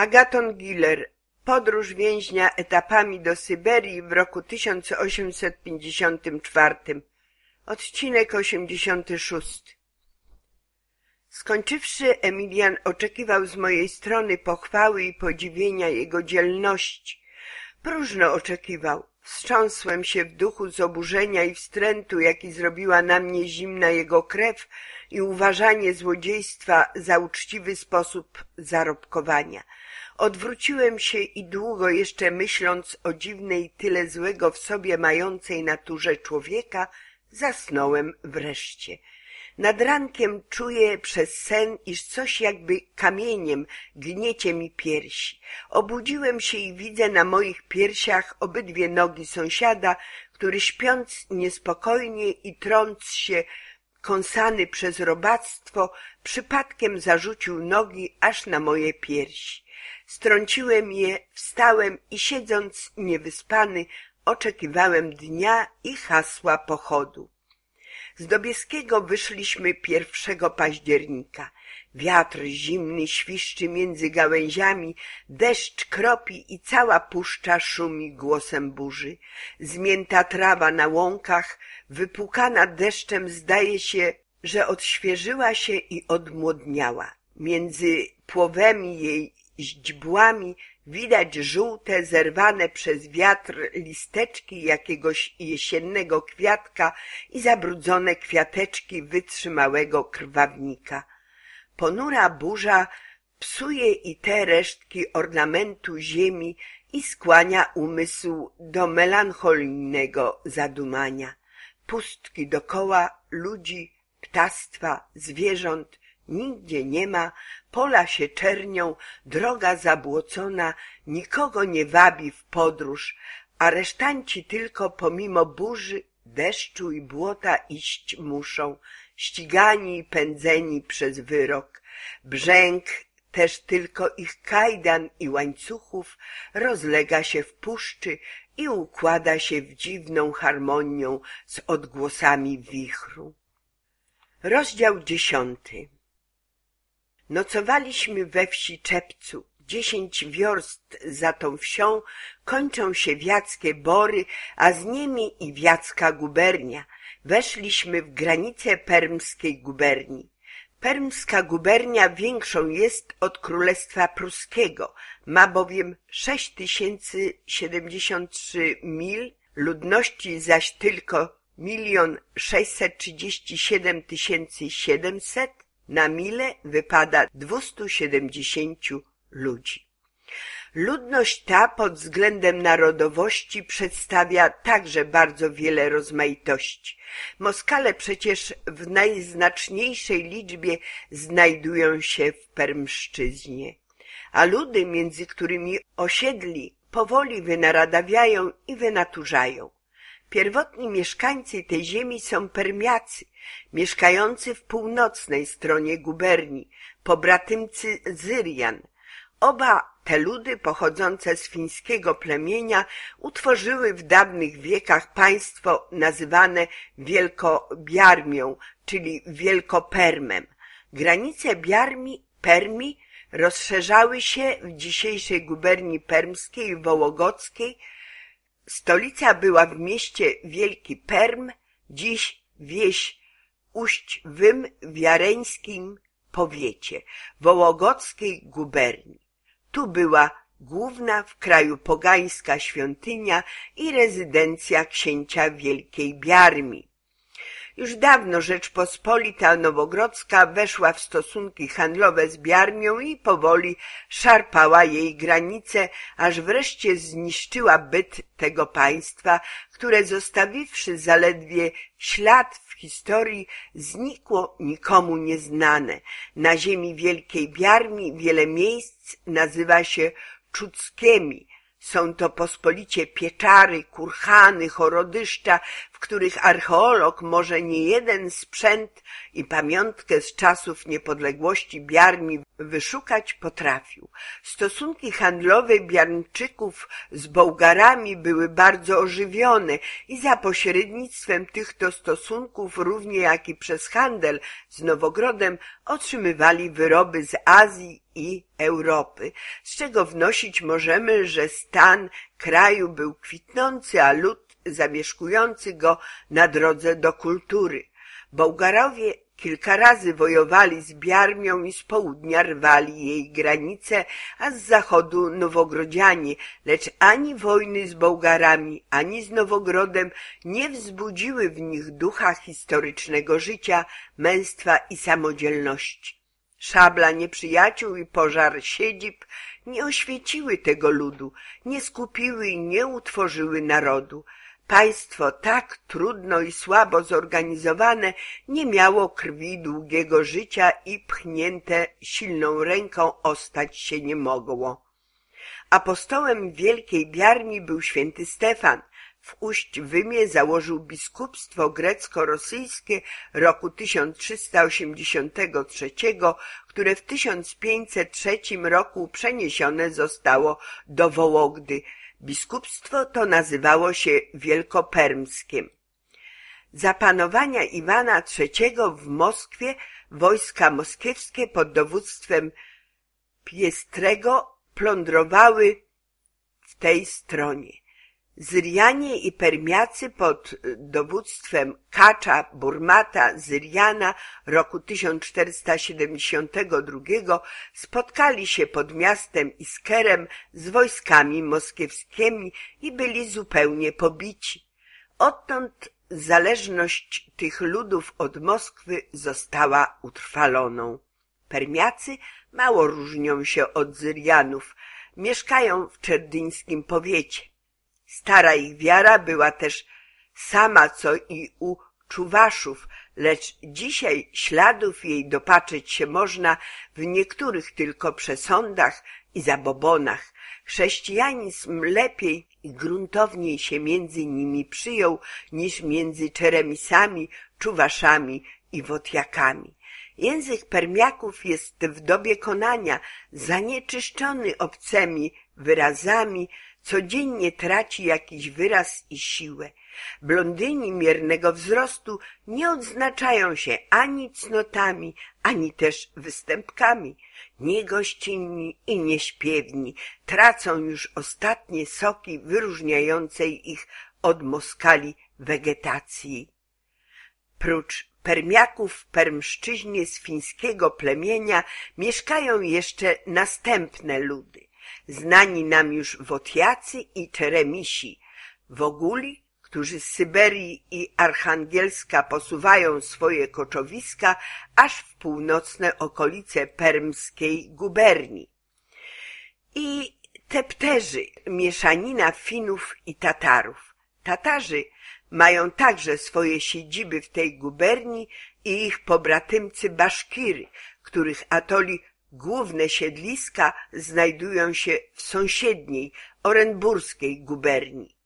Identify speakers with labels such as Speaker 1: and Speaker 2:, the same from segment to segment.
Speaker 1: Agaton Giller Podróż więźnia etapami do Syberii w roku 1854 Odcinek 86 Skończywszy, Emilian oczekiwał z mojej strony pochwały i podziwienia jego dzielności. Próżno oczekiwał. Wstrząsłem się w duchu z oburzenia i wstrętu, jaki zrobiła na mnie zimna jego krew i uważanie złodziejstwa za uczciwy sposób zarobkowania. Odwróciłem się i długo jeszcze myśląc o dziwnej tyle złego w sobie mającej naturze człowieka, zasnąłem wreszcie. Nad rankiem czuję przez sen, iż coś jakby kamieniem gniecie mi piersi. Obudziłem się i widzę na moich piersiach obydwie nogi sąsiada, który śpiąc niespokojnie i trąc się kąsany przez robactwo, przypadkiem zarzucił nogi aż na moje piersi. Strąciłem je, wstałem i siedząc niewyspany, oczekiwałem dnia i hasła pochodu. Z Dobieskiego wyszliśmy pierwszego października. Wiatr zimny świszczy między gałęziami, deszcz kropi i cała puszcza szumi głosem burzy. Zmięta trawa na łąkach, wypłukana deszczem zdaje się, że odświeżyła się i odmłodniała. Między płowemi jej źdźbłami widać żółte, zerwane przez wiatr listeczki jakiegoś jesiennego kwiatka i zabrudzone kwiateczki wytrzymałego krwawnika. Ponura burza psuje i te resztki ornamentu ziemi i skłania umysł do melancholijnego zadumania. Pustki dokoła ludzi, ptactwa, zwierząt, nigdzie nie ma, pola się czernią, droga zabłocona, nikogo nie wabi w podróż, a resztanci tylko pomimo burzy, deszczu i błota iść muszą, ścigani i pędzeni przez wyrok. Brzęk też tylko ich kajdan i łańcuchów rozlega się w puszczy i układa się w dziwną harmonią z odgłosami wichru. Rozdział dziesiąty Nocowaliśmy we wsi Czepcu. Dziesięć wiorst za tą wsią kończą się wiackie bory, a z nimi i wiacka gubernia. Weszliśmy w granice permskiej guberni. Permska gubernia większą jest od Królestwa Pruskiego, ma bowiem sześć tysięcy siedemdziesiąt trzy mil, ludności zaś tylko milion sześćset trzydzieści siedem tysięcy siedemset, na mile wypada 270 ludzi. Ludność ta pod względem narodowości przedstawia także bardzo wiele rozmaitości. Moskale przecież w najznaczniejszej liczbie znajdują się w Permszczyźnie, a ludy, między którymi osiedli, powoli wynaradawiają i wynaturzają. Pierwotni mieszkańcy tej ziemi są Permiacy, mieszkający w północnej stronie guberni, pobratymcy Zyrian. Oba te ludy pochodzące z fińskiego plemienia utworzyły w dawnych wiekach państwo nazywane Wielkobiarmią, czyli Wielkopermem. Granice Biarmi, Permi rozszerzały się w dzisiejszej guberni permskiej i wołogockiej. Stolica była w mieście Wielki Perm, dziś wieś Uść-Wym w jareńskim powiecie, wołogockiej guberni. Tu była główna w kraju pogańska świątynia i rezydencja księcia Wielkiej Biarmi. Już dawno Rzeczpospolita Nowogrodzka weszła w stosunki handlowe z Biarmią i powoli szarpała jej granice, aż wreszcie zniszczyła byt tego państwa, które zostawiwszy zaledwie ślad w historii, znikło nikomu nieznane. Na ziemi Wielkiej Biarmi wiele miejsc nazywa się Czuckiemi, są to pospolicie pieczary, kurhany, chorodyszcza, których archeolog może nie jeden sprzęt i pamiątkę z czasów niepodległości Biarmi wyszukać potrafił. Stosunki handlowe Biarmczyków z Bułgarami były bardzo ożywione i za pośrednictwem tych to stosunków, równie jak i przez handel z Nowogrodem, otrzymywali wyroby z Azji i Europy, z czego wnosić możemy, że stan kraju był kwitnący, a lud zamieszkujący go na drodze do kultury. Bułgarowie kilka razy wojowali z Biarmią i z południa rwali jej granice, a z zachodu Nowogrodzianie, lecz ani wojny z Bułgarami, ani z Nowogrodem nie wzbudziły w nich ducha historycznego życia, męstwa i samodzielności. Szabla nieprzyjaciół i pożar siedzib nie oświeciły tego ludu, nie skupiły i nie utworzyły narodu. Państwo tak trudno i słabo zorganizowane nie miało krwi długiego życia i pchnięte silną ręką ostać się nie mogło. Apostołem Wielkiej Biarni był święty Stefan. W Uść-Wymie założył biskupstwo grecko-rosyjskie roku 1383, które w 1503 roku przeniesione zostało do Wołogdy, Biskupstwo to nazywało się Wielkopermskiem. Za panowania Iwana III w Moskwie wojska moskiewskie pod dowództwem Piestrego plądrowały w tej stronie. Zyrianie i Permiacy pod dowództwem Kacza Burmata Zyriana roku 1472 spotkali się pod miastem Iskerem z wojskami moskiewskimi i byli zupełnie pobici. Odtąd zależność tych ludów od Moskwy została utrwaloną. Permiacy mało różnią się od Zyrianów, mieszkają w czerdyńskim powiecie. Stara ich wiara była też sama co i u Czuwaszów, lecz dzisiaj śladów jej dopatrzeć się można w niektórych tylko przesądach i zabobonach. Chrześcijanizm lepiej i gruntowniej się między nimi przyjął niż między Czeremisami, Czuwaszami i Wotjakami. Język Permiaków jest w dobie konania zanieczyszczony obcymi wyrazami, codziennie traci jakiś wyraz i siłę. Blondyni miernego wzrostu nie odznaczają się ani cnotami, ani też występkami. Niegościnni i nieśpiewni tracą już ostatnie soki wyróżniającej ich od moskali wegetacji. Prócz Permiaków w Permszczyźnie z fińskiego plemienia mieszkają jeszcze następne ludy znani nam już Wotjacy i Czeremisi, Woguli, którzy z Syberii i Archangielska posuwają swoje koczowiska aż w północne okolice permskiej guberni. I Tepterzy, mieszanina Finów i Tatarów. Tatarzy mają także swoje siedziby w tej guberni i ich pobratymcy Baszkiry, których atoli Główne siedliska znajdują się w sąsiedniej, orenburskiej guberni.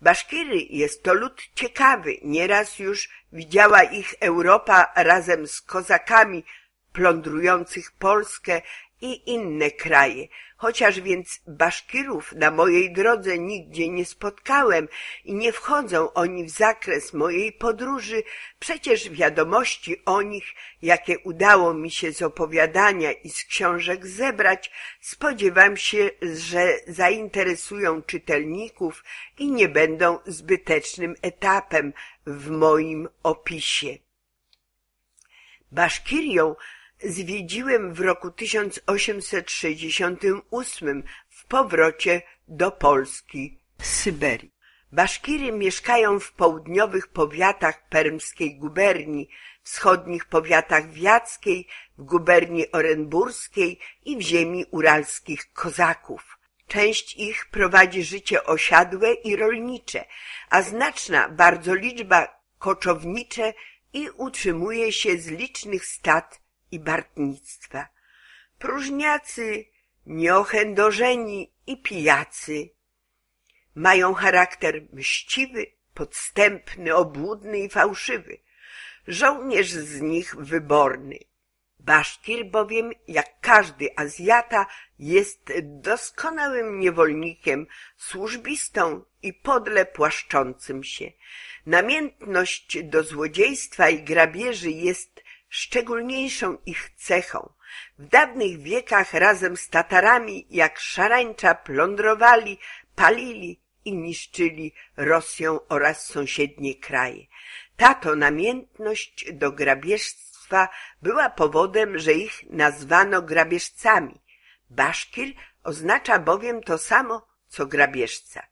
Speaker 1: Baszkiry jest to lud ciekawy, nieraz już widziała ich Europa razem z kozakami plądrujących Polskę i inne kraje, chociaż więc Baszkirów na mojej drodze nigdzie nie spotkałem i nie wchodzą oni w zakres mojej podróży, przecież wiadomości o nich, jakie udało mi się z opowiadania i z książek zebrać, spodziewam się, że zainteresują czytelników i nie będą zbytecznym etapem w moim opisie. Baszkirią zwiedziłem w roku 1868 w powrocie do Polski Syberii. Baszkiry mieszkają w południowych powiatach permskiej guberni, wschodnich powiatach wiackiej, w guberni orenburskiej i w ziemi uralskich kozaków. Część ich prowadzi życie osiadłe i rolnicze, a znaczna bardzo liczba koczownicze i utrzymuje się z licznych stad i bartnictwa. Próżniacy, nieochędożeni i pijacy mają charakter mściwy, podstępny, obłudny i fałszywy. Żołnierz z nich wyborny. Baszkir bowiem, jak każdy Azjata, jest doskonałym niewolnikiem, służbistą i podle płaszczącym się. Namiętność do złodziejstwa i grabieży jest szczególniejszą ich cechą. W dawnych wiekach razem z Tatarami jak szarańcza plądrowali, palili i niszczyli Rosję oraz sąsiednie kraje. Tato namiętność do grabieżstwa była powodem, że ich nazwano grabieżcami. Baszkir oznacza bowiem to samo, co grabieżca.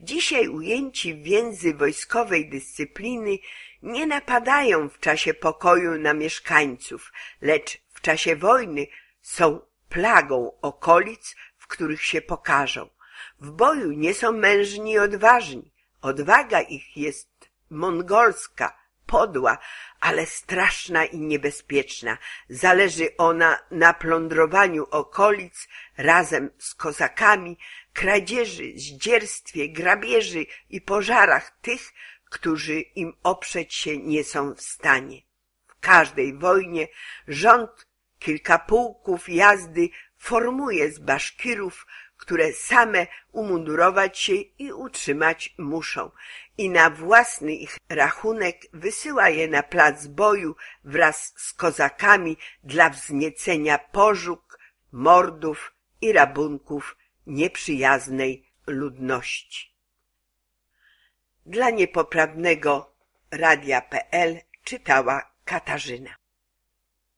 Speaker 1: Dzisiaj ujęci w więzy wojskowej dyscypliny nie napadają w czasie pokoju na mieszkańców, lecz w czasie wojny są plagą okolic, w których się pokażą. W boju nie są mężni i odważni. Odwaga ich jest mongolska, podła, ale straszna i niebezpieczna. Zależy ona na plądrowaniu okolic razem z kozakami, kradzieży, zdzierstwie, grabieży i pożarach tych, którzy im oprzeć się nie są w stanie. W każdej wojnie rząd kilka pułków jazdy formuje z baszkirów, które same umundurować się i utrzymać muszą i na własny ich rachunek wysyła je na plac boju wraz z kozakami dla wzniecenia pożóg, mordów i rabunków nieprzyjaznej ludności. Dla niepoprawnego radia.pl czytała Katarzyna.